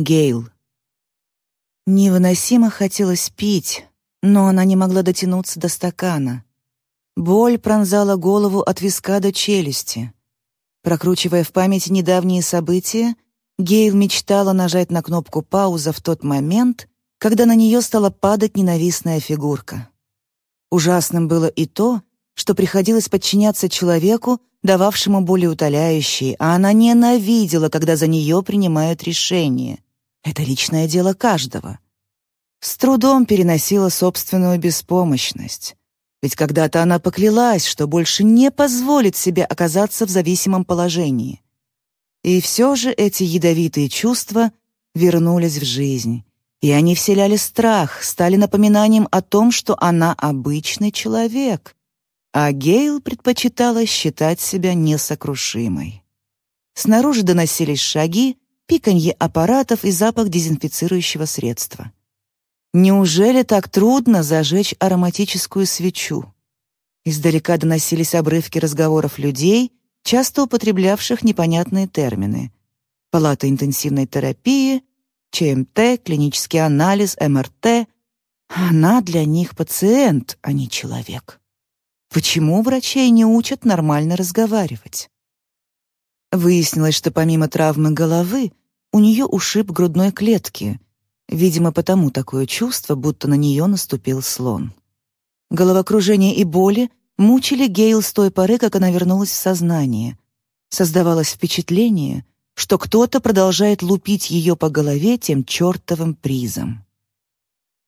Гейл. Невыносимо хотелось пить, но она не могла дотянуться до стакана. Боль пронзала голову от виска до челюсти. Прокручивая в памяти недавние события, Гейл мечтала нажать на кнопку «пауза» в тот момент, когда на нее стала падать ненавистная фигурка. Ужасным было и то, что приходилось подчиняться человеку, дававшему болеутоляющие, а она ненавидела, когда за нее принимают решения. Это личное дело каждого. С трудом переносила собственную беспомощность. Ведь когда-то она поклялась, что больше не позволит себе оказаться в зависимом положении. И все же эти ядовитые чувства вернулись в жизнь. И они вселяли страх, стали напоминанием о том, что она обычный человек. А Гейл предпочитала считать себя несокрушимой. Снаружи доносились шаги, пиканье аппаратов и запах дезинфицирующего средства. Неужели так трудно зажечь ароматическую свечу? Издалека доносились обрывки разговоров людей, часто употреблявших непонятные термины. Палата интенсивной терапии, ЧМТ, клинический анализ, МРТ. Она для них пациент, а не человек. Почему врачей не учат нормально разговаривать? Выяснилось, что помимо травмы головы, у нее ушиб грудной клетки, видимо, потому такое чувство, будто на нее наступил слон. Головокружение и боли мучили Гейл с той поры, как она вернулась в сознание. Создавалось впечатление, что кто-то продолжает лупить ее по голове тем чертовым призом.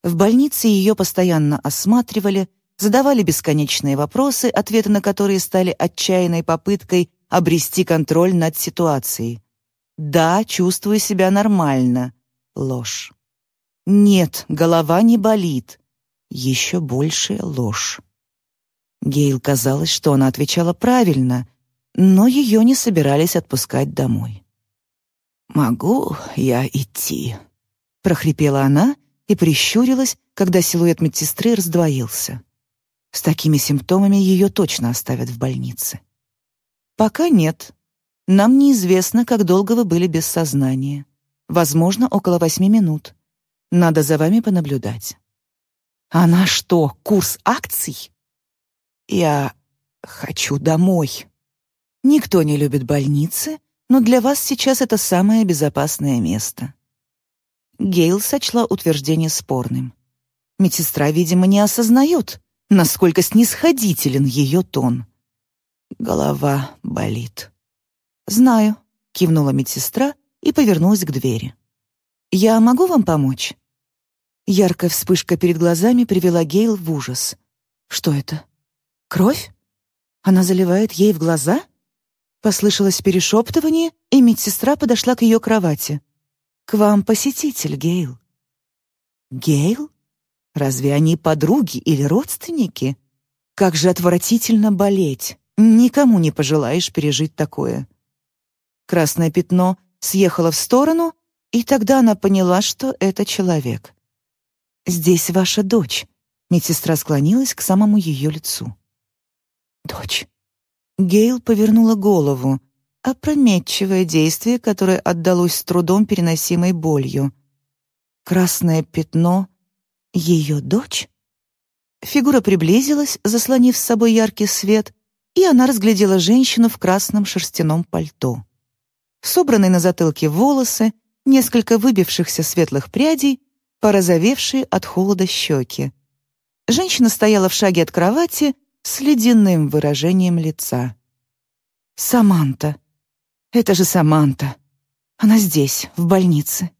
В больнице ее постоянно осматривали, задавали бесконечные вопросы, ответы на которые стали отчаянной попыткой обрести контроль над ситуацией. «Да, чувствую себя нормально». Ложь. «Нет, голова не болит». Еще большая ложь. Гейл казалось, что она отвечала правильно, но ее не собирались отпускать домой. «Могу я идти?» — прохрипела она и прищурилась, когда силуэт медсестры раздвоился. С такими симптомами ее точно оставят в больнице. Пока нет. Нам неизвестно, как долго вы были без сознания. Возможно, около восьми минут. Надо за вами понаблюдать. Она что, курс акций? Я хочу домой. Никто не любит больницы, но для вас сейчас это самое безопасное место. Гейл сочла утверждение спорным. Медсестра, видимо, не осознает, насколько снисходителен ее тон. Голова болит. «Знаю», — кивнула медсестра и повернулась к двери. «Я могу вам помочь?» Яркая вспышка перед глазами привела Гейл в ужас. «Что это? Кровь? Она заливает ей в глаза?» Послышалось перешептывание, и медсестра подошла к ее кровати. «К вам посетитель, Гейл». «Гейл?» Разве они подруги или родственники? Как же отвратительно болеть. Никому не пожелаешь пережить такое. Красное пятно съехало в сторону, и тогда она поняла, что это человек. «Здесь ваша дочь», — медсестра склонилась к самому ее лицу. «Дочь». Гейл повернула голову. Опрометчивое действие, которое отдалось с трудом переносимой болью. Красное пятно ее дочь? Фигура приблизилась, заслонив с собой яркий свет, и она разглядела женщину в красном шерстяном пальто. Собранные на затылке волосы, несколько выбившихся светлых прядей, порозовевшие от холода щеки. Женщина стояла в шаге от кровати с ледяным выражением лица. «Саманта! Это же Саманта! Она здесь, в больнице!»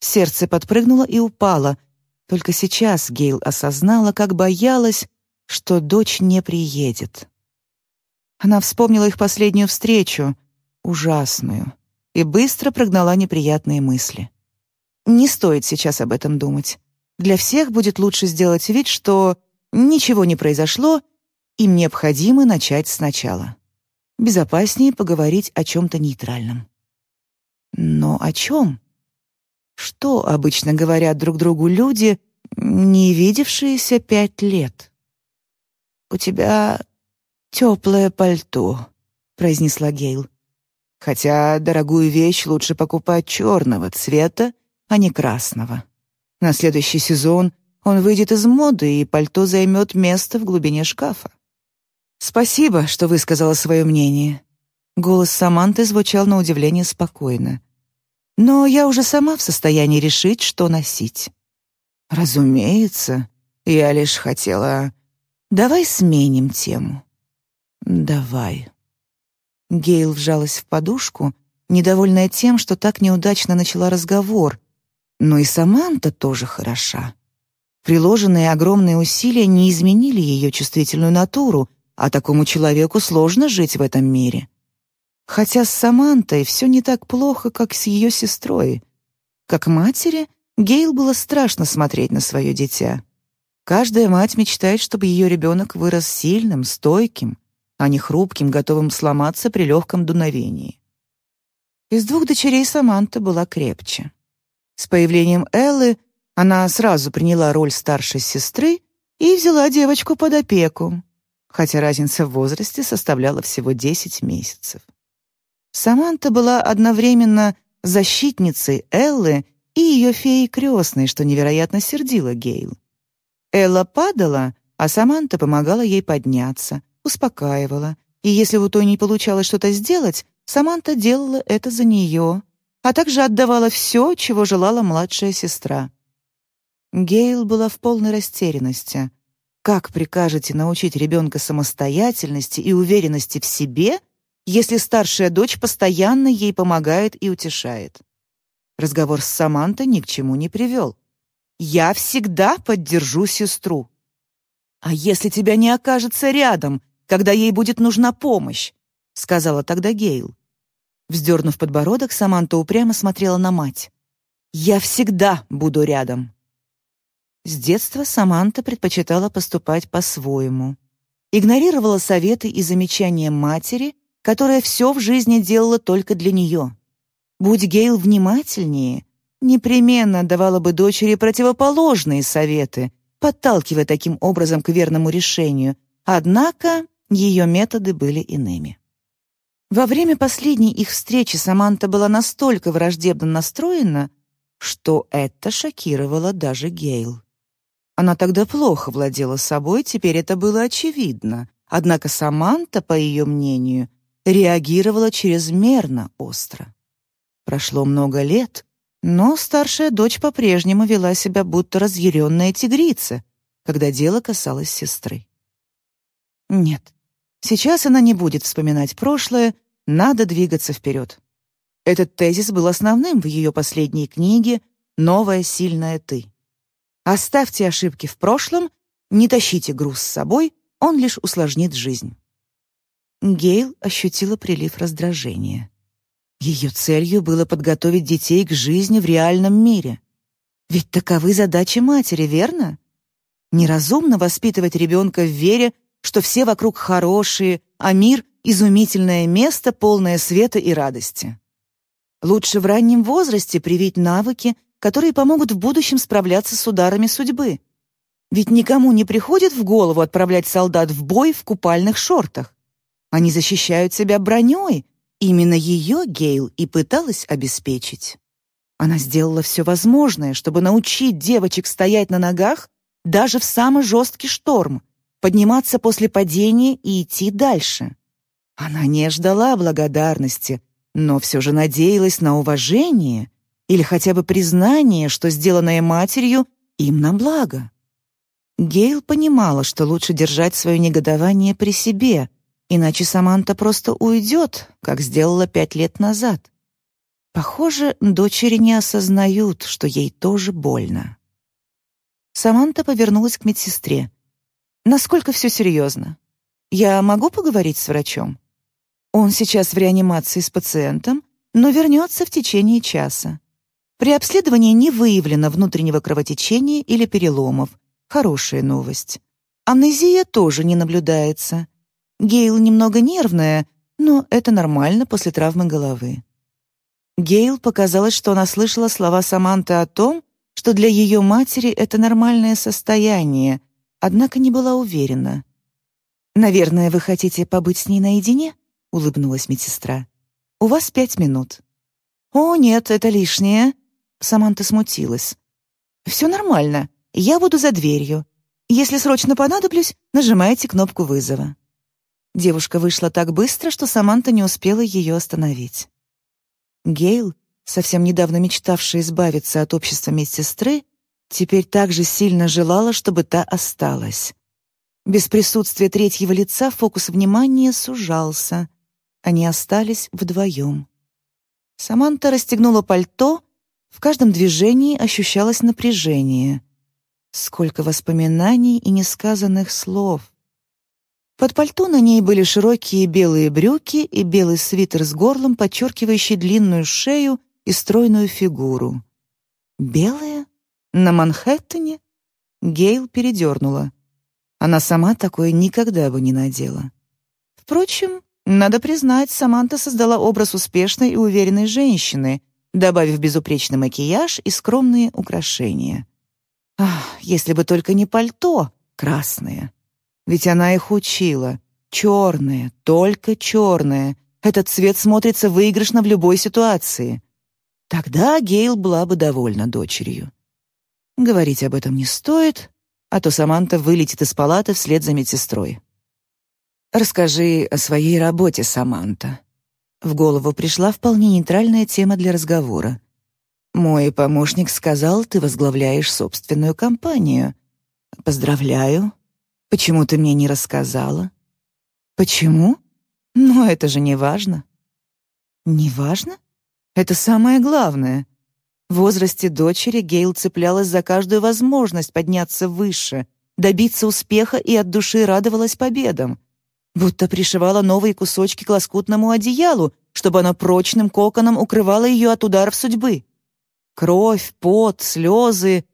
Сердце подпрыгнуло и упало — только сейчас Гейл осознала, как боялась, что дочь не приедет. Она вспомнила их последнюю встречу, ужасную, и быстро прогнала неприятные мысли. Не стоит сейчас об этом думать. Для всех будет лучше сделать вид, что ничего не произошло, им необходимо начать сначала. Безопаснее поговорить о чем-то нейтральном. Но о чем? Что обычно говорят друг другу люди, не видевшиеся пять лет? «У тебя теплое пальто», — произнесла Гейл. Хотя дорогую вещь лучше покупать черного цвета, а не красного. На следующий сезон он выйдет из моды, и пальто займет место в глубине шкафа. «Спасибо, что высказала свое мнение». Голос Саманты звучал на удивление спокойно. «Но я уже сама в состоянии решить, что носить». «Разумеется, я лишь хотела...» «Давай сменим тему». «Давай». Гейл вжалась в подушку, недовольная тем, что так неудачно начала разговор. Но и Саманта тоже хороша. Приложенные огромные усилия не изменили ее чувствительную натуру, а такому человеку сложно жить в этом мире. Хотя с Самантой все не так плохо, как с ее сестрой. Как матери, Гейл было страшно смотреть на свое дитя. Каждая мать мечтает, чтобы ее ребенок вырос сильным, стойким, а не хрупким, готовым сломаться при легком дуновении. Из двух дочерей Саманта была крепче. С появлением Эллы она сразу приняла роль старшей сестры и взяла девочку под опеку, хотя разница в возрасте составляла всего 10 месяцев. Саманта была одновременно защитницей Эллы и ее феей крестной, что невероятно сердило Гейл. Элла падала, а Саманта помогала ей подняться, успокаивала, и если у той не получалось что-то сделать, Саманта делала это за нее, а также отдавала все, чего желала младшая сестра. Гейл была в полной растерянности. Как прикажете научить ребенка самостоятельности и уверенности в себе, если старшая дочь постоянно ей помогает и утешает? Разговор с Самантой ни к чему не привел. «Я всегда поддержу сестру». «А если тебя не окажется рядом, когда ей будет нужна помощь?» — сказала тогда Гейл. Вздернув подбородок, Саманта упрямо смотрела на мать. «Я всегда буду рядом». С детства Саманта предпочитала поступать по-своему. Игнорировала советы и замечания матери, которая все в жизни делала только для нее. Будь Гейл внимательнее, непременно давала бы дочери противоположные советы, подталкивая таким образом к верному решению, однако ее методы были иными. Во время последней их встречи Саманта была настолько враждебно настроена, что это шокировало даже Гейл. Она тогда плохо владела собой, теперь это было очевидно. Однако Саманта, по ее мнению, реагировала чрезмерно остро. Прошло много лет, но старшая дочь по-прежнему вела себя будто разъяренная тигрица, когда дело касалось сестры. Нет, сейчас она не будет вспоминать прошлое, надо двигаться вперед. Этот тезис был основным в ее последней книге «Новая сильная ты». Оставьте ошибки в прошлом, не тащите груз с собой, он лишь усложнит жизнь. Гейл ощутила прилив раздражения. Ее целью было подготовить детей к жизни в реальном мире. Ведь таковы задачи матери, верно? Неразумно воспитывать ребенка в вере, что все вокруг хорошие, а мир — изумительное место, полное света и радости. Лучше в раннем возрасте привить навыки, которые помогут в будущем справляться с ударами судьбы. Ведь никому не приходит в голову отправлять солдат в бой в купальных шортах. Они защищают себя броней. Именно ее Гейл и пыталась обеспечить. Она сделала все возможное, чтобы научить девочек стоять на ногах даже в самый жесткий шторм, подниматься после падения и идти дальше. Она не ждала благодарности, но все же надеялась на уважение или хотя бы признание, что сделанное матерью им на благо. Гейл понимала, что лучше держать свое негодование при себе, иначе Саманта просто уйдет, как сделала пять лет назад. Похоже, дочери не осознают, что ей тоже больно. Саманта повернулась к медсестре. «Насколько все серьезно? Я могу поговорить с врачом? Он сейчас в реанимации с пациентом, но вернется в течение часа. При обследовании не выявлено внутреннего кровотечения или переломов. Хорошая новость. Амнезия тоже не наблюдается. Гейл немного нервная, но это нормально после травмы головы. Гейл показалось, что она слышала слова Саманты о том, что для ее матери это нормальное состояние, однако не была уверена. «Наверное, вы хотите побыть с ней наедине?» — улыбнулась медсестра. У вас пять минут». «О, нет, это лишнее». Саманта смутилась. «Все нормально. Я буду за дверью. Если срочно понадоблюсь, нажимайте кнопку вызова». Девушка вышла так быстро, что Саманта не успела ее остановить. Гейл, совсем недавно мечтавшая избавиться от общества медсестры, теперь также сильно желала, чтобы та осталась. Без присутствия третьего лица фокус внимания сужался. Они остались вдвоем. Саманта расстегнула пальто, в каждом движении ощущалось напряжение. Сколько воспоминаний и несказанных слов. Под пальто на ней были широкие белые брюки и белый свитер с горлом, подчеркивающий длинную шею и стройную фигуру. «Белая? На Манхэттене?» Гейл передернула. Она сама такое никогда бы не надела. Впрочем, надо признать, Саманта создала образ успешной и уверенной женщины, добавив безупречный макияж и скромные украшения. Ах, если бы только не пальто красное. Ведь она их учила. Черное, только черное. Этот цвет смотрится выигрышно в любой ситуации. Тогда Гейл была бы довольна дочерью. Говорить об этом не стоит, а то Саманта вылетит из палаты вслед за медсестрой. «Расскажи о своей работе, Саманта». В голову пришла вполне нейтральная тема для разговора. «Мой помощник сказал, ты возглавляешь собственную компанию. Поздравляю, Почему ты мне не рассказала? Почему? Но это же не важно. Не важно? Это самое главное. В возрасте дочери Гейл цеплялась за каждую возможность подняться выше, добиться успеха и от души радовалась победам. Будто пришивала новые кусочки к лоскутному одеялу, чтобы оно прочным коконом укрывало ее от ударов судьбы. Кровь, пот, слезы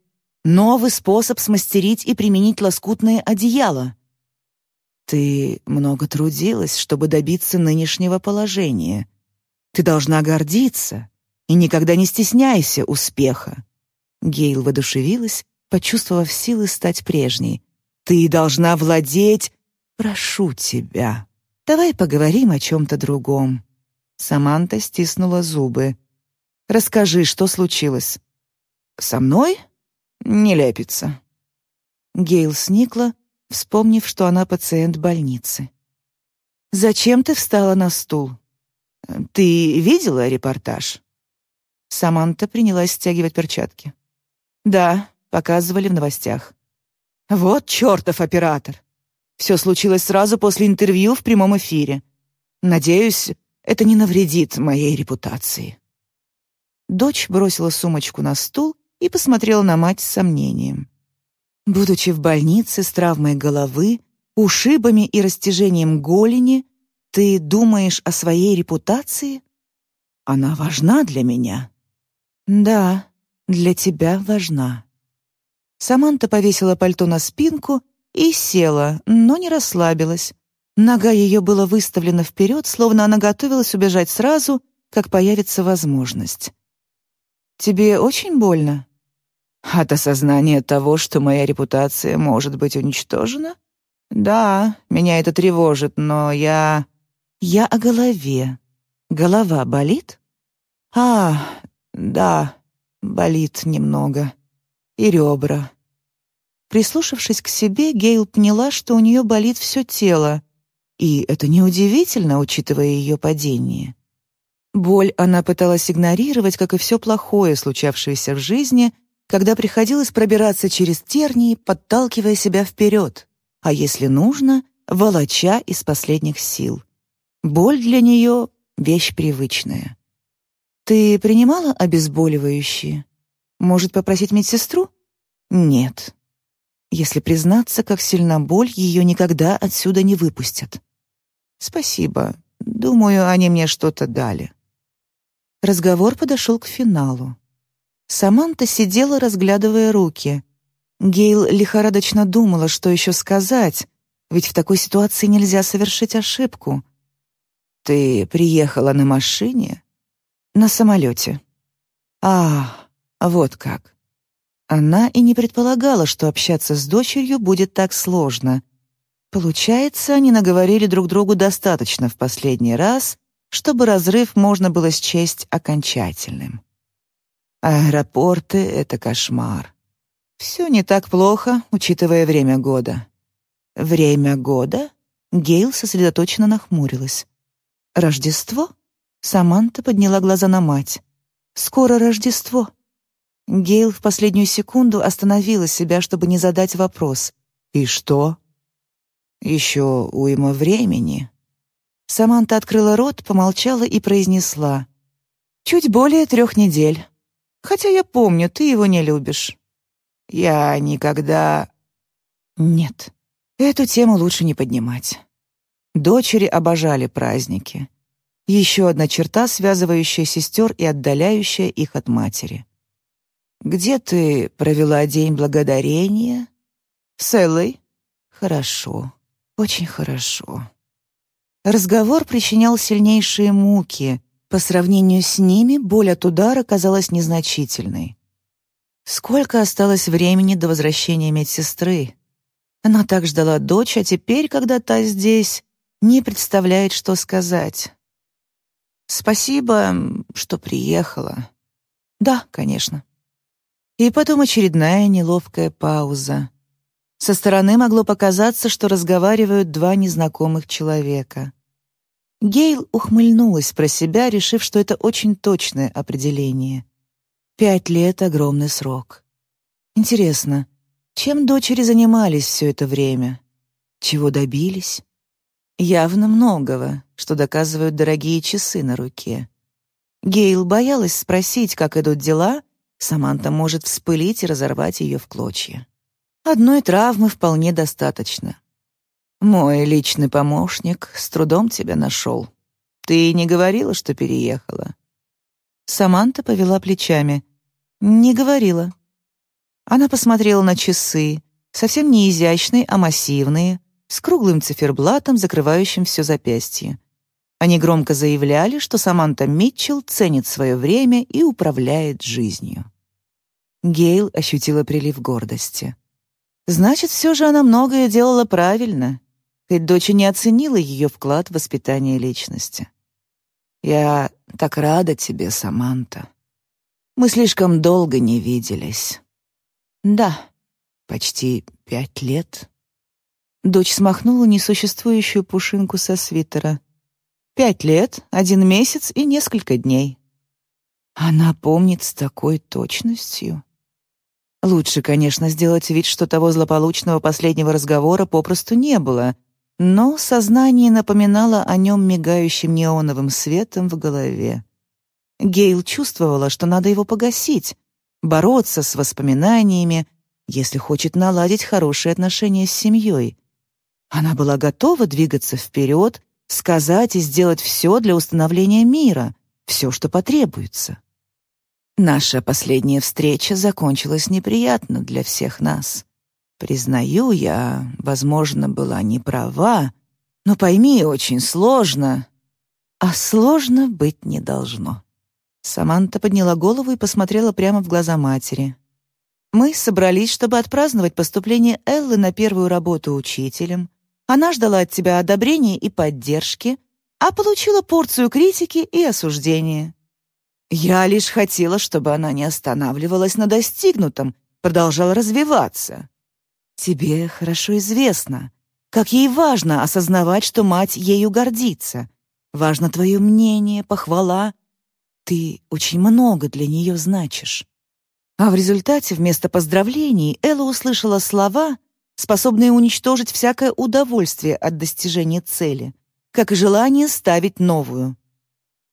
Новый способ смастерить и применить лоскутное одеяло. Ты много трудилась, чтобы добиться нынешнего положения. Ты должна гордиться и никогда не стесняйся успеха. Гейл воодушевилась, почувствовав силы стать прежней. Ты должна владеть... Прошу тебя. Давай поговорим о чем-то другом. Саманта стиснула зубы. Расскажи, что случилось? Со мной? Не лепится». Гейл сникла, вспомнив, что она пациент больницы. «Зачем ты встала на стул? Ты видела репортаж?» Саманта принялась стягивать перчатки. «Да, показывали в новостях». «Вот чертов оператор! Все случилось сразу после интервью в прямом эфире. Надеюсь, это не навредит моей репутации». Дочь бросила сумочку на стул и посмотрела на мать с сомнением. Будучи в больнице с травмой головы, ушибами и растяжением голени, ты думаешь о своей репутации? Она важна для меня. Да, для тебя важна. Саманта повесила пальто на спинку и села, но не расслабилась. Нога ее была выставлена вперед, словно она готовилась убежать сразу, как появится возможность. «Тебе очень больно?» «От осознания того, что моя репутация может быть уничтожена?» «Да, меня это тревожит, но я...» «Я о голове. Голова болит?» «А, да, болит немного. И ребра». Прислушавшись к себе, Гейл поняла, что у нее болит все тело. И это неудивительно, учитывая ее падение. Боль она пыталась игнорировать, как и все плохое, случавшееся в жизни, когда приходилось пробираться через тернии, подталкивая себя вперед, а если нужно, волоча из последних сил. Боль для нее — вещь привычная. «Ты принимала обезболивающие? Может, попросить медсестру?» «Нет». Если признаться, как сильна боль, ее никогда отсюда не выпустят. «Спасибо. Думаю, они мне что-то дали». Разговор подошел к финалу. Саманта сидела, разглядывая руки. Гейл лихорадочно думала, что еще сказать, ведь в такой ситуации нельзя совершить ошибку. «Ты приехала на машине?» «На самолете». «А, вот как». Она и не предполагала, что общаться с дочерью будет так сложно. Получается, они наговорили друг другу достаточно в последний раз, чтобы разрыв можно было счесть окончательным. Аэропорты — это кошмар. Все не так плохо, учитывая время года. Время года? Гейл сосредоточенно нахмурилась. Рождество? Саманта подняла глаза на мать. Скоро Рождество. Гейл в последнюю секунду остановила себя, чтобы не задать вопрос. «И что?» «Еще уйма времени». Саманта открыла рот, помолчала и произнесла. «Чуть более трех недель. Хотя я помню, ты его не любишь». «Я никогда...» «Нет, эту тему лучше не поднимать». Дочери обожали праздники. Еще одна черта, связывающая сестер и отдаляющая их от матери. «Где ты провела День Благодарения?» «С Эллой?» «Хорошо, очень хорошо». Разговор причинял сильнейшие муки. По сравнению с ними боль от удара казалась незначительной. Сколько осталось времени до возвращения медсестры? Она так ждала дочь, а теперь, когда та здесь, не представляет, что сказать. «Спасибо, что приехала». «Да, конечно». И потом очередная неловкая пауза. Со стороны могло показаться, что разговаривают два незнакомых человека. Гейл ухмыльнулась про себя, решив, что это очень точное определение. Пять лет — огромный срок. Интересно, чем дочери занимались все это время? Чего добились? Явно многого, что доказывают дорогие часы на руке. Гейл боялась спросить, как идут дела, Саманта может вспылить и разорвать ее в клочья. Одной травмы вполне достаточно. Мой личный помощник с трудом тебя нашел. Ты не говорила, что переехала?» Саманта повела плечами. «Не говорила». Она посмотрела на часы, совсем не изящные, а массивные, с круглым циферблатом, закрывающим все запястье. Они громко заявляли, что Саманта Митчелл ценит свое время и управляет жизнью. Гейл ощутила прилив гордости. Значит, все же она многое делала правильно, хоть дочь не оценила ее вклад в воспитание личности. «Я так рада тебе, Саманта. Мы слишком долго не виделись». «Да, почти пять лет». Дочь смахнула несуществующую пушинку со свитера. «Пять лет, один месяц и несколько дней». Она помнит с такой точностью. Лучше, конечно, сделать вид, что того злополучного последнего разговора попросту не было, но сознание напоминало о нем мигающим неоновым светом в голове. Гейл чувствовала, что надо его погасить, бороться с воспоминаниями, если хочет наладить хорошие отношения с семьей. Она была готова двигаться вперед, сказать и сделать все для установления мира, все, что потребуется. Наша последняя встреча закончилась неприятно для всех нас. Признаю, я, возможно, была не права, но пойми, очень сложно. А сложно быть не должно. Саманта подняла голову и посмотрела прямо в глаза матери. Мы собрались, чтобы отпраздновать поступление Эллы на первую работу учителем. Она ждала от тебя одобрения и поддержки, а получила порцию критики и осуждения. Я лишь хотела, чтобы она не останавливалась на достигнутом, продолжала развиваться. Тебе хорошо известно, как ей важно осознавать, что мать ею гордится. Важно твое мнение, похвала. Ты очень много для нее значишь. А в результате вместо поздравлений Элла услышала слова, способные уничтожить всякое удовольствие от достижения цели, как и желание ставить новую.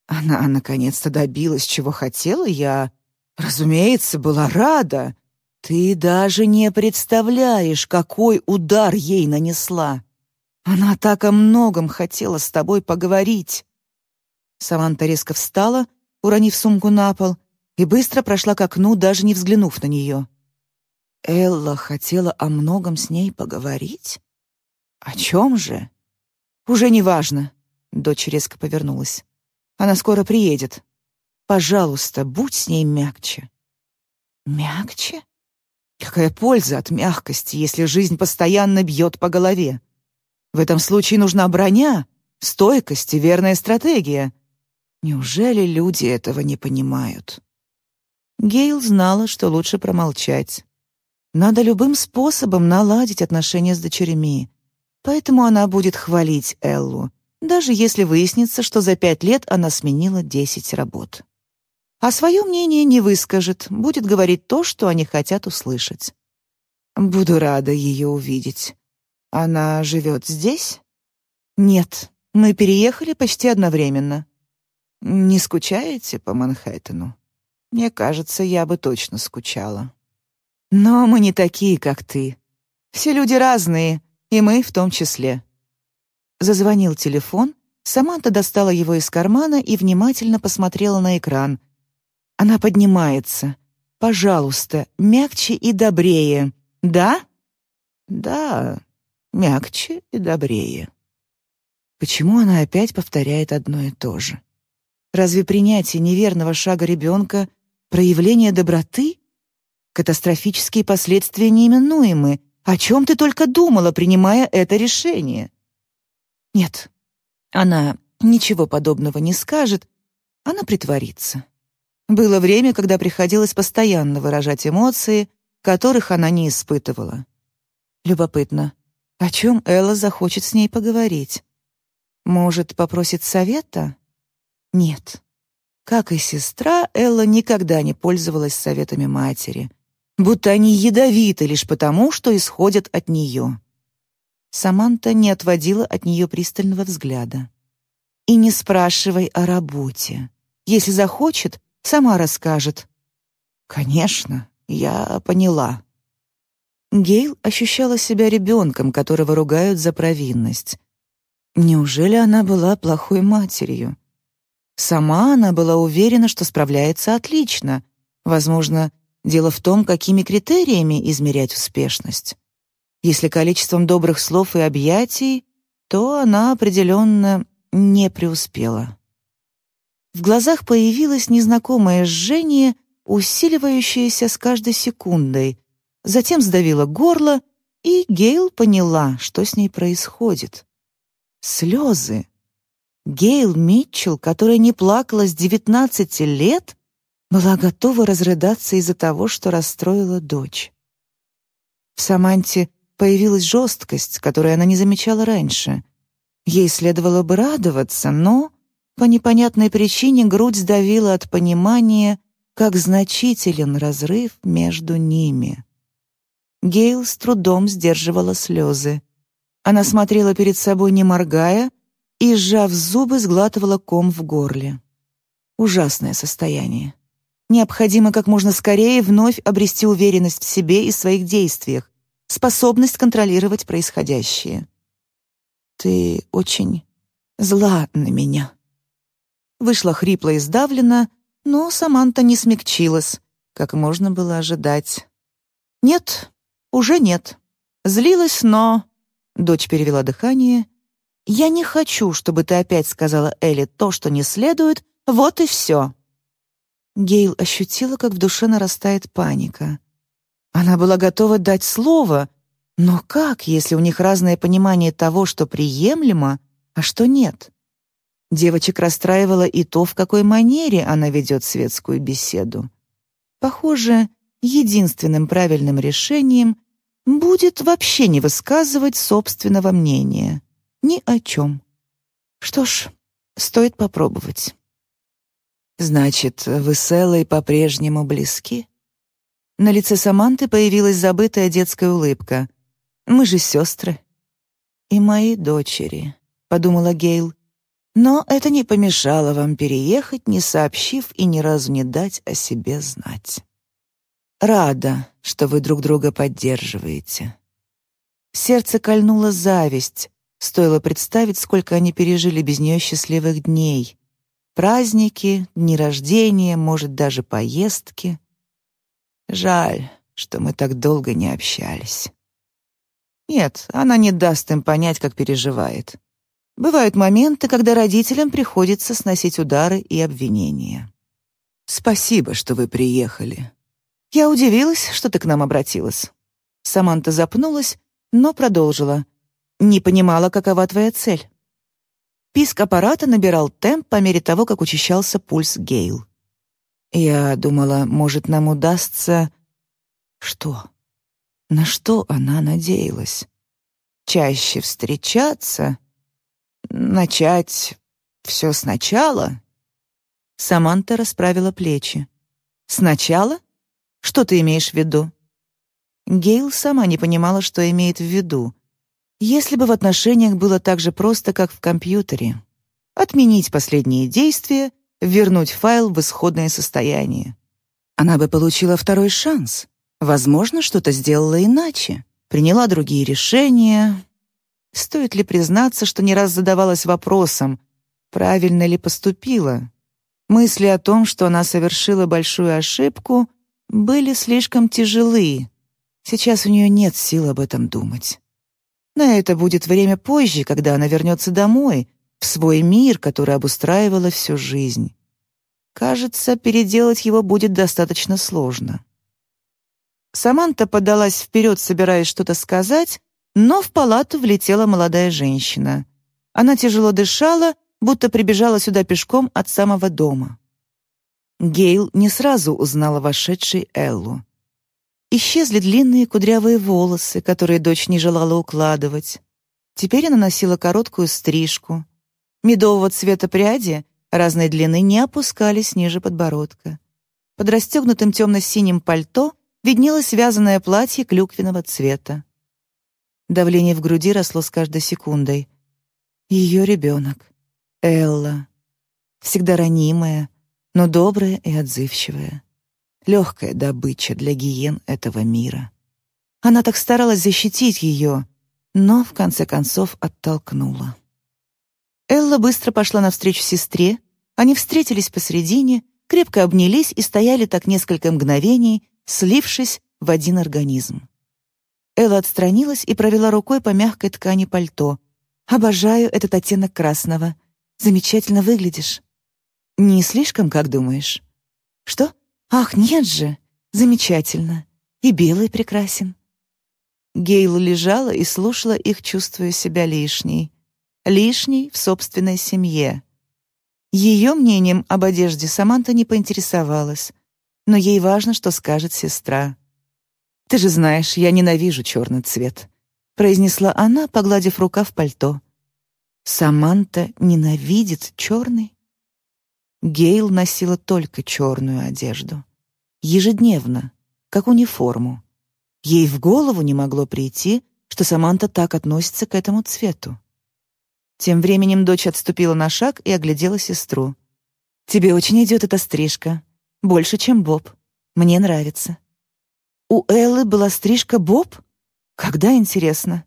Она наконец-то добилась, чего хотела я. Разумеется, была рада. Ты даже не представляешь, какой удар ей нанесла. Она так о многом хотела с тобой поговорить. Саманта резко встала, уронив сумку на пол, и быстро прошла к окну, даже не взглянув на нее. Элла хотела о многом с ней поговорить? О чем же? Уже не важно. Дочь резко повернулась. Она скоро приедет. Пожалуйста, будь с ней мягче». «Мягче?» Какая польза от мягкости, если жизнь постоянно бьет по голове? В этом случае нужна броня, стойкость и верная стратегия. Неужели люди этого не понимают? Гейл знала, что лучше промолчать. Надо любым способом наладить отношения с дочерьми, поэтому она будет хвалить Эллу, даже если выяснится, что за пять лет она сменила десять работ. А свое мнение не выскажет, будет говорить то, что они хотят услышать. Буду рада ее увидеть. Она живет здесь? Нет, мы переехали почти одновременно. Не скучаете по Манхэттену? Мне кажется, я бы точно скучала. Но мы не такие, как ты. Все люди разные, и мы в том числе. Зазвонил телефон, Саманта достала его из кармана и внимательно посмотрела на экран. Она поднимается. «Пожалуйста, мягче и добрее. Да?» «Да, мягче и добрее». Почему она опять повторяет одно и то же? Разве принятие неверного шага ребенка — проявление доброты? Катастрофические последствия неименуемы. О чем ты только думала, принимая это решение? Нет, она ничего подобного не скажет, она притворится. Было время, когда приходилось постоянно выражать эмоции, которых она не испытывала. Любопытно, о чем Элла захочет с ней поговорить? Может, попросит совета? Нет. Как и сестра, Элла никогда не пользовалась советами матери, будто они ядовиты лишь потому, что исходят от нее. Саманта не отводила от нее пристального взгляда. «И не спрашивай о работе. Если захочет, сама расскажет». «Конечно, я поняла». Гейл ощущала себя ребенком, которого ругают за провинность. Неужели она была плохой матерью? Сама она была уверена, что справляется отлично. Возможно, дело в том, какими критериями измерять успешность. Если количеством добрых слов и объятий, то она определенно не преуспела. В глазах появилось незнакомое жжение, усиливающееся с каждой секундой. Затем сдавило горло, и Гейл поняла, что с ней происходит. Слезы. Гейл Митчелл, которая не плакала с 19 лет, была готова разрыдаться из-за того, что расстроила дочь. В Саманте появилась жесткость, которую она не замечала раньше. Ей следовало бы радоваться, но по непонятной причине грудь сдавила от понимания, как значителен разрыв между ними. Гейл с трудом сдерживала слезы. Она смотрела перед собой, не моргая, и, сжав зубы, сглатывала ком в горле. Ужасное состояние. Необходимо как можно скорее вновь обрести уверенность в себе и своих действиях, способность контролировать происходящее. «Ты очень зла на меня». Вышла хрипло и сдавленно, но Саманта не смягчилась, как можно было ожидать. «Нет, уже нет. Злилась, но Дочь перевела дыхание. «Я не хочу, чтобы ты опять сказала Элли то, что не следует. Вот и все». Гейл ощутила, как в душе нарастает паника. Она была готова дать слово, но как, если у них разное понимание того, что приемлемо, а что нет? Девочек расстраивало и то, в какой манере она ведет светскую беседу. Похоже, единственным правильным решением будет вообще не высказывать собственного мнения. Ни о чем. Что ж, стоит попробовать. Значит, вы с Эллой по-прежнему близки? На лице Саманты появилась забытая детская улыбка. Мы же сестры. И мои дочери, подумала Гейл. Но это не помешало вам переехать, не сообщив и ни разу не дать о себе знать. Рада, что вы друг друга поддерживаете. Сердце кольнула зависть. Стоило представить, сколько они пережили без нее счастливых дней. Праздники, дни рождения, может, даже поездки. Жаль, что мы так долго не общались. Нет, она не даст им понять, как переживает. Бывают моменты, когда родителям приходится сносить удары и обвинения. «Спасибо, что вы приехали», «Я удивилась, что ты к нам обратилась». Саманта запнулась, но продолжила. «Не понимала, какова твоя цель». Писк аппарата набирал темп по мере того, как учащался пульс Гейл. Я думала, может, нам удастся... Что? На что она надеялась? Чаще встречаться? Начать все сначала? Саманта расправила плечи. Сначала? Что ты имеешь в виду? Гейл сама не понимала, что имеет в виду. Если бы в отношениях было так же просто, как в компьютере. Отменить последние действия, вернуть файл в исходное состояние. Она бы получила второй шанс. Возможно, что-то сделала иначе, приняла другие решения. Стоит ли признаться, что не раз задавалась вопросом, правильно ли поступила? Мысли о том, что она совершила большую ошибку, были слишком тяжелы. Сейчас у нее нет сил об этом думать. На это будет время позже, когда она вернется домой, в свой мир, который обустраивала всю жизнь. Кажется, переделать его будет достаточно сложно. Саманта подалась вперед, собираясь что-то сказать, но в палату влетела молодая женщина. Она тяжело дышала, будто прибежала сюда пешком от самого дома. Гейл не сразу узнала вошедшей Эллу. Исчезли длинные кудрявые волосы, которые дочь не желала укладывать. Теперь она носила короткую стрижку. Медового цвета пряди разной длины не опускались ниже подбородка. Под расстегнутым темно-синим пальто виднелось связанное платье клюквенного цвета. Давление в груди росло с каждой секундой. Ее ребенок. Элла. Всегда ранимая, но добрая и отзывчивая легкая добыча для гиен этого мира. Она так старалась защитить ее, но в конце концов оттолкнула. Элла быстро пошла навстречу сестре, они встретились посредине, крепко обнялись и стояли так несколько мгновений, слившись в один организм. Элла отстранилась и провела рукой по мягкой ткани пальто. «Обожаю этот оттенок красного. Замечательно выглядишь». «Не слишком, как думаешь?» «Что?» «Ах, нет же! Замечательно! И белый прекрасен!» Гейл лежала и слушала их, чувствуя себя лишней. Лишней в собственной семье. Ее мнением об одежде Саманта не поинтересовалась, но ей важно, что скажет сестра. «Ты же знаешь, я ненавижу черный цвет», — произнесла она, погладив рукав пальто. «Саманта ненавидит черный?» Гейл носила только черную одежду. Ежедневно, как униформу. Ей в голову не могло прийти, что Саманта так относится к этому цвету. Тем временем дочь отступила на шаг и оглядела сестру. «Тебе очень идет эта стрижка. Больше, чем Боб. Мне нравится». «У Эллы была стрижка Боб? Когда, интересно?»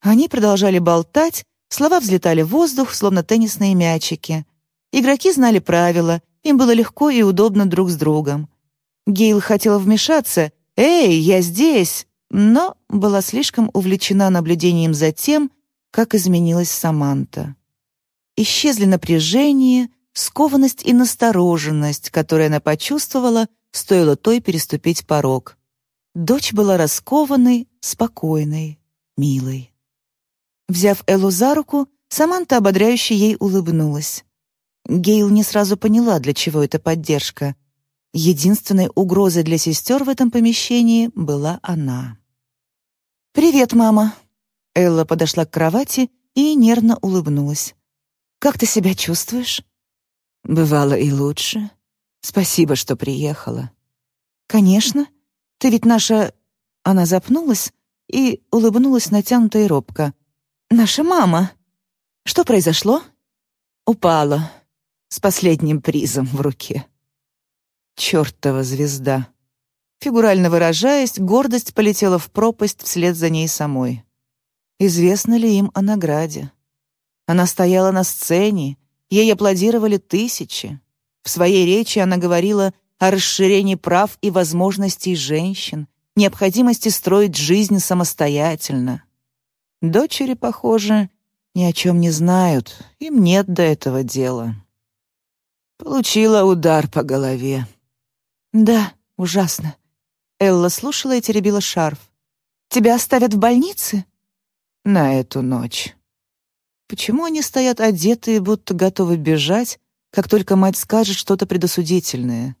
Они продолжали болтать, слова взлетали в воздух, словно теннисные мячики — Игроки знали правила, им было легко и удобно друг с другом. Гейл хотела вмешаться «Эй, я здесь!», но была слишком увлечена наблюдением за тем, как изменилась Саманта. Исчезли напряжение, скованность и настороженность, которые она почувствовала, стоило той переступить порог. Дочь была раскованной, спокойной, милой. Взяв Эллу за руку, Саманта ободряюще ей улыбнулась. Гейл не сразу поняла, для чего эта поддержка. Единственной угрозой для сестер в этом помещении была она. «Привет, мама!» Элла подошла к кровати и нервно улыбнулась. «Как ты себя чувствуешь?» «Бывало и лучше. Спасибо, что приехала». «Конечно. Ты ведь наша...» Она запнулась и улыбнулась натянуто и робко. «Наша мама. Что произошло?» «Упала с последним призом в руке. Чёртова звезда. Фигурально выражаясь, гордость полетела в пропасть вслед за ней самой. Известно ли им о награде? Она стояла на сцене, ей аплодировали тысячи. В своей речи она говорила о расширении прав и возможностей женщин, необходимости строить жизнь самостоятельно. Дочери, похоже, ни о чем не знают, им нет до этого дела. Получила удар по голове. Да, ужасно. Элла слушала и теребила шарф. Тебя оставят в больнице? На эту ночь. Почему они стоят одетые, будто готовы бежать, как только мать скажет что-то предосудительное?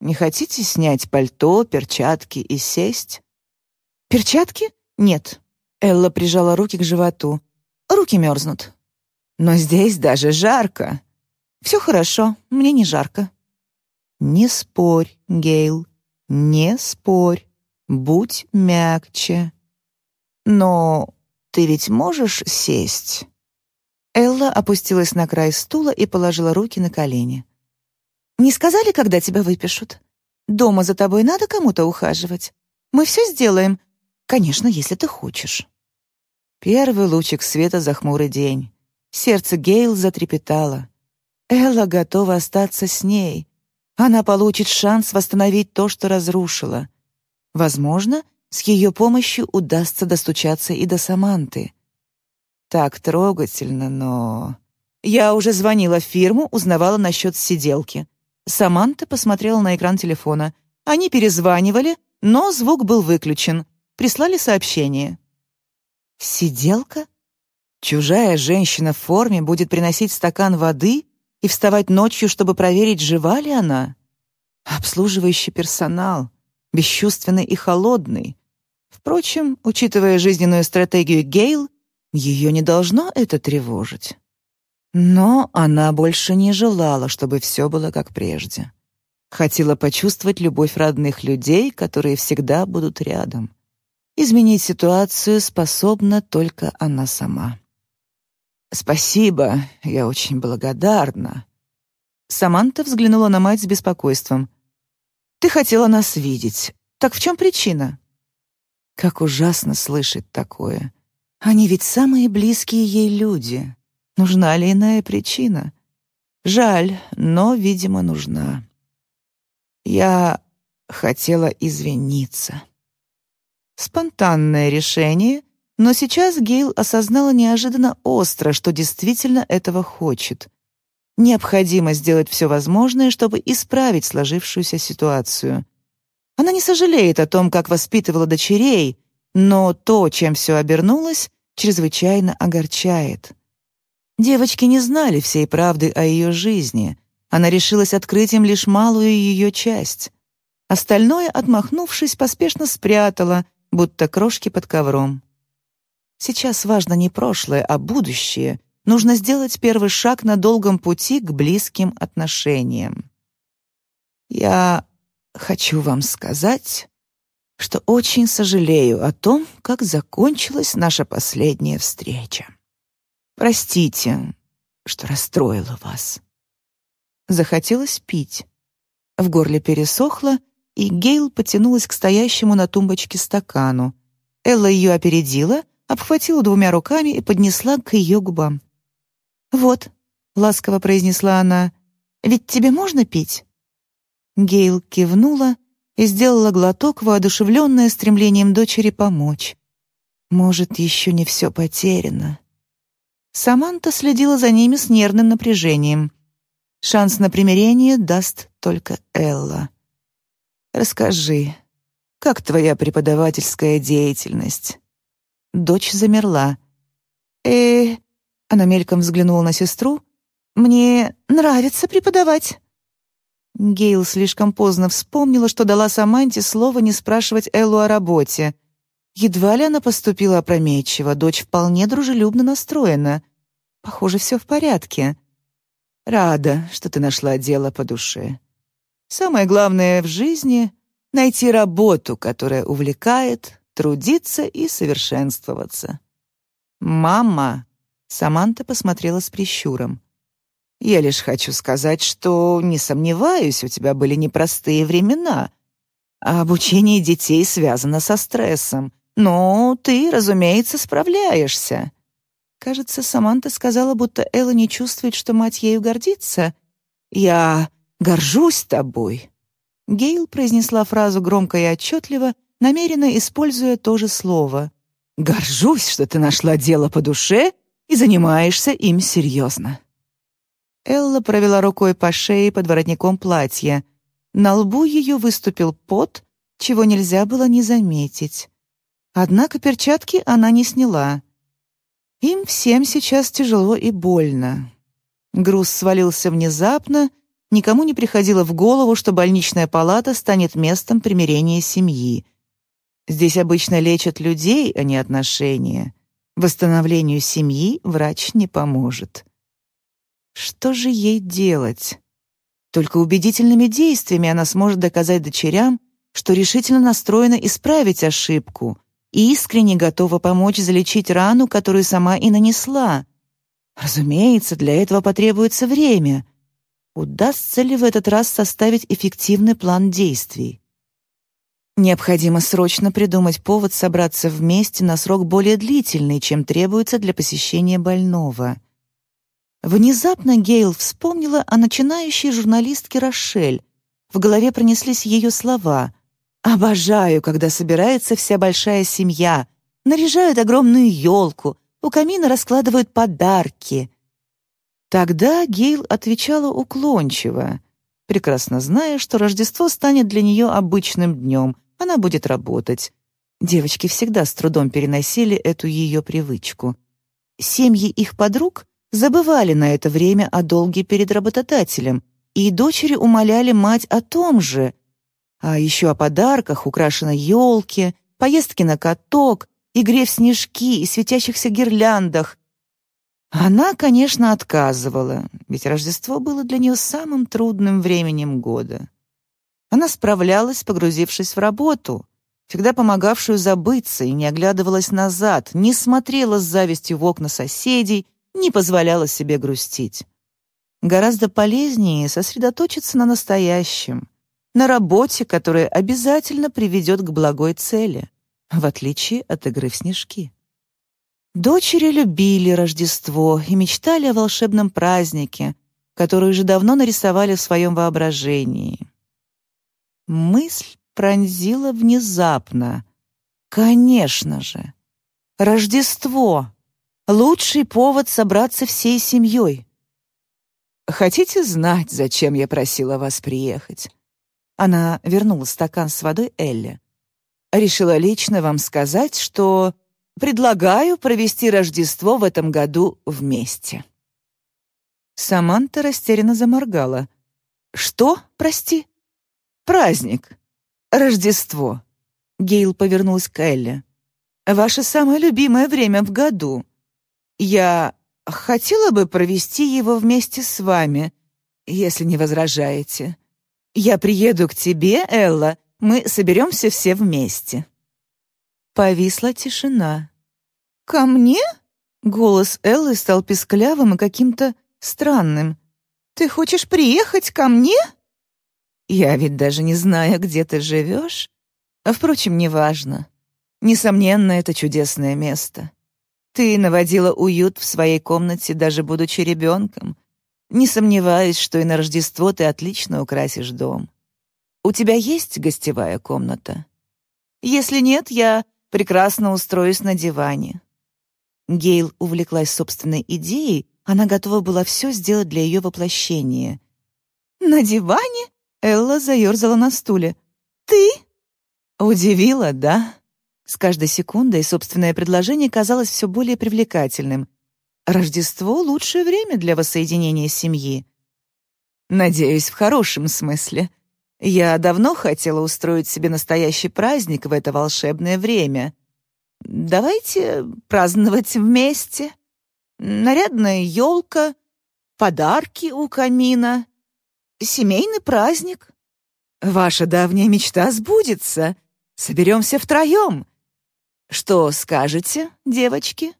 Не хотите снять пальто, перчатки и сесть? Перчатки? Нет. Элла прижала руки к животу. Руки мерзнут. Но здесь даже жарко. Все хорошо, мне не жарко. Не спорь, Гейл, не спорь. Будь мягче. Но ты ведь можешь сесть? Элла опустилась на край стула и положила руки на колени. «Не сказали, когда тебя выпишут? Дома за тобой надо кому-то ухаживать. Мы все сделаем. Конечно, если ты хочешь». Первый лучик света за хмурый день. Сердце Гейл затрепетало. Элла готова остаться с ней. Она получит шанс восстановить то, что разрушила. Возможно, с ее помощью удастся достучаться и до Саманты. Так трогательно, но... Я уже звонила в фирму, узнавала насчет сиделки. Саманта посмотрела на экран телефона. Они перезванивали, но звук был выключен. Прислали сообщение. «Сиделка? Чужая женщина в форме будет приносить стакан воды и вставать ночью, чтобы проверить, жива ли она? Обслуживающий персонал, бесчувственный и холодный. Впрочем, учитывая жизненную стратегию Гейл, ее не должно это тревожить. Но она больше не желала, чтобы все было как прежде. Хотела почувствовать любовь родных людей, которые всегда будут рядом. Изменить ситуацию способна только она сама. «Спасибо, я очень благодарна». Саманта взглянула на мать с беспокойством. «Ты хотела нас видеть. Так в чем причина?» Как ужасно слышать такое. Они ведь самые близкие ей люди. Нужна ли иная причина? Жаль, но, видимо, нужна. Я хотела извиниться. Спонтанное решение, но сейчас Гейл осознала неожиданно остро, что действительно этого хочет. Необходимо сделать все возможное, чтобы исправить сложившуюся ситуацию. Она не сожалеет о том, как воспитывала дочерей, но то, чем все обернулось, чрезвычайно огорчает. Девочки не знали всей правды о ее жизни. Она решилась открыть им лишь малую ее часть. Остальное, отмахнувшись, поспешно спрятала, будто крошки под ковром. Сейчас важно не прошлое, а будущее. Нужно сделать первый шаг на долгом пути к близким отношениям. Я хочу вам сказать, что очень сожалею о том, как закончилась наша последняя встреча. Простите, что расстроила вас. Захотелось пить. В горле пересохло, и Гейл потянулась к стоящему на тумбочке стакану. Элла ее опередила, обхватила двумя руками и поднесла к ее губам. «Вот», — ласково произнесла она, — «ведь тебе можно пить?» Гейл кивнула, и сделала глоток, воодушевленная стремлением дочери помочь. Может, еще не все потеряно. Саманта следила за ними с нервным напряжением. Шанс на примирение даст только Элла. «Расскажи, как твоя преподавательская деятельность?» Дочь замерла. э Она мельком взглянула на сестру. «Мне нравится преподавать». Гейл слишком поздно вспомнила, что дала Саманте слово не спрашивать Эллу о работе. Едва ли она поступила опрометчиво, дочь вполне дружелюбно настроена. Похоже, все в порядке. Рада, что ты нашла дело по душе. Самое главное в жизни — найти работу, которая увлекает, трудиться и совершенствоваться. «Мама!» — Саманта посмотрела с прищуром. Я лишь хочу сказать, что, не сомневаюсь, у тебя были непростые времена. А обучение детей связано со стрессом. Но ты, разумеется, справляешься. Кажется, Саманта сказала, будто Элла не чувствует, что мать ею гордится. «Я горжусь тобой». Гейл произнесла фразу громко и отчетливо, намеренно используя то же слово. «Горжусь, что ты нашла дело по душе и занимаешься им серьезно». Элла провела рукой по шее под воротником платья. На лбу ее выступил пот, чего нельзя было не заметить. Однако перчатки она не сняла. Им всем сейчас тяжело и больно. Груз свалился внезапно, никому не приходило в голову, что больничная палата станет местом примирения семьи. Здесь обычно лечат людей, а не отношения. Восстановлению семьи врач не поможет. Что же ей делать? Только убедительными действиями она сможет доказать дочерям, что решительно настроена исправить ошибку и искренне готова помочь залечить рану, которую сама и нанесла. Разумеется, для этого потребуется время. Удастся ли в этот раз составить эффективный план действий? Необходимо срочно придумать повод собраться вместе на срок более длительный, чем требуется для посещения больного. Внезапно Гейл вспомнила о начинающей журналистке Рошель. В голове пронеслись ее слова. «Обожаю, когда собирается вся большая семья, наряжают огромную елку, у камина раскладывают подарки». Тогда Гейл отвечала уклончиво, прекрасно зная, что Рождество станет для нее обычным днем, она будет работать. Девочки всегда с трудом переносили эту ее привычку. Семьи их подруг забывали на это время о долге перед работодателем, и дочери умоляли мать о том же, а еще о подарках, украшенной елке, поездке на каток, игре в снежки и светящихся гирляндах. Она, конечно, отказывала, ведь Рождество было для нее самым трудным временем года. Она справлялась, погрузившись в работу, всегда помогавшую забыться, и не оглядывалась назад, не смотрела с завистью в окна соседей, не позволяла себе грустить. Гораздо полезнее сосредоточиться на настоящем, на работе, которая обязательно приведет к благой цели, в отличие от игры в снежки. Дочери любили Рождество и мечтали о волшебном празднике, который уже давно нарисовали в своем воображении. Мысль пронзила внезапно. Конечно же, Рождество! Лучший повод собраться всей семьей. Хотите знать, зачем я просила вас приехать? Она вернула стакан с водой Элли. Решила лично вам сказать, что предлагаю провести Рождество в этом году вместе. Саманта растерянно заморгала. Что, прости? Праздник. Рождество. Гейл повернулась к Элли. Ваше самое любимое время в году. Я хотела бы провести его вместе с вами, если не возражаете. Я приеду к тебе, Элла, мы соберемся все вместе». Повисла тишина. «Ко мне?» Голос Эллы стал писклявым и каким-то странным. «Ты хочешь приехать ко мне?» «Я ведь даже не знаю, где ты живешь. А, впрочем, неважно. Несомненно, это чудесное место. Ты наводила уют в своей комнате, даже будучи ребенком. Не сомневаюсь, что и на Рождество ты отлично украсишь дом. У тебя есть гостевая комната? Если нет, я прекрасно устроюсь на диване». Гейл увлеклась собственной идеей, она готова была все сделать для ее воплощения. «На диване?» — Элла заерзала на стуле. «Ты?» «Удивила, да?» С каждой секундой собственное предложение казалось все более привлекательным. Рождество — лучшее время для воссоединения семьи. Надеюсь, в хорошем смысле. Я давно хотела устроить себе настоящий праздник в это волшебное время. Давайте праздновать вместе. Нарядная елка, подарки у камина, семейный праздник. Ваша давняя мечта сбудется. Соберемся втроем. Что скажете, девочки?